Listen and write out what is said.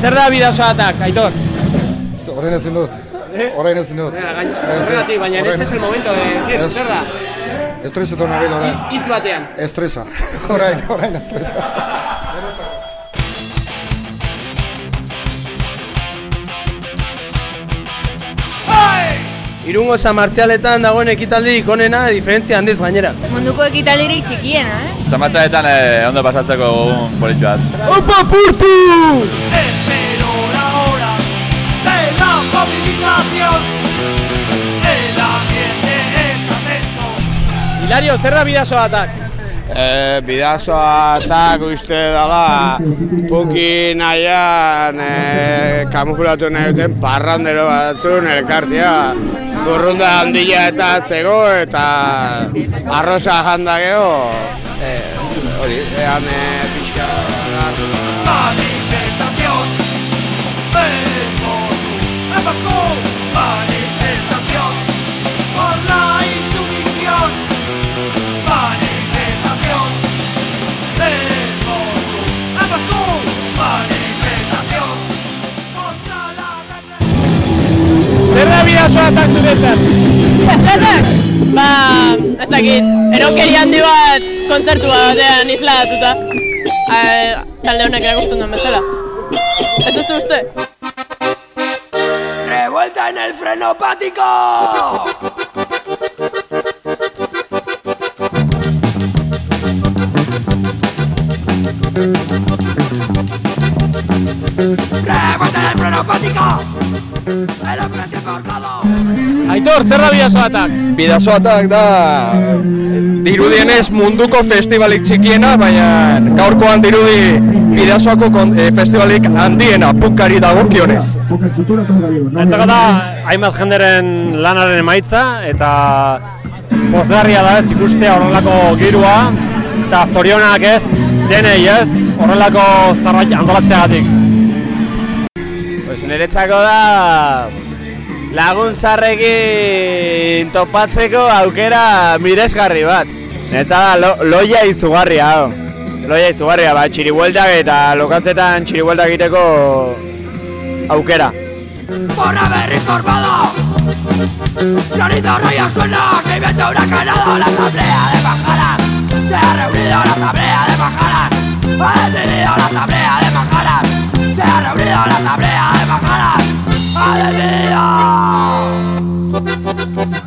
zer da bidazo atak, aitor? Horrein ezin dut. Horrein ezin dut. Horregatik, baina este es el momento de decir, zer da? Estresetu nabil orain. Hitz batean. Estresa. Orain, orain estresa. Irungo San Martzialetan dagoen ekitaldi ikonena diferentzia handiz gainera. Munduko ekitaldirik txikiena, eh? Zamatzaetan eh, ondo pasatzeko un politxo bat. Opa purtu! Espero Hilario, zer da bidazo atak? E, bidazoatak uste dela punki nahian e, kamuflatu nahi duten parrandero batzun elkartia. Burrunda handia eta atzego eta arroza janda geho. E, hori, ean e, pixka bidazo atak zuretzat? Zatak? Ba, ez dakit, eronkeri handi bat kontzertua batean isladatuta. Eh, talde honek erakusten duen bezala. Ez duzu uste? Revuelta en el frenopático. Aitor, zer da bidazo atak? Bidazoatak da dirudienez munduko festivalik txikiena, baina gaurkoan dirudi bidazoako kon, eh, festivalik handiena punkari dagokionez. Entzako da, hainbat jenderen lanaren emaitza, eta pozgarria da ez ikustea horrelako girua, eta zorionak ez, denei ez, horrelako zerbait antolatzeagatik. Pues niretzako da lagun zarrekin topatzeko aukera miresgarri bat. Niretzako da lo, loia izugarria, hau. Loia izugarria, ba, txiribueltak eta lokatzetan txiribueltak egiteko aukera. Por haber informado. Florido Raya suena, se inventa una canada. La asamblea de Pajaras se ha reunido la asamblea de Pajaras. Ha decidido la asamblea de Pajaras. Se ha reunido la asamblea de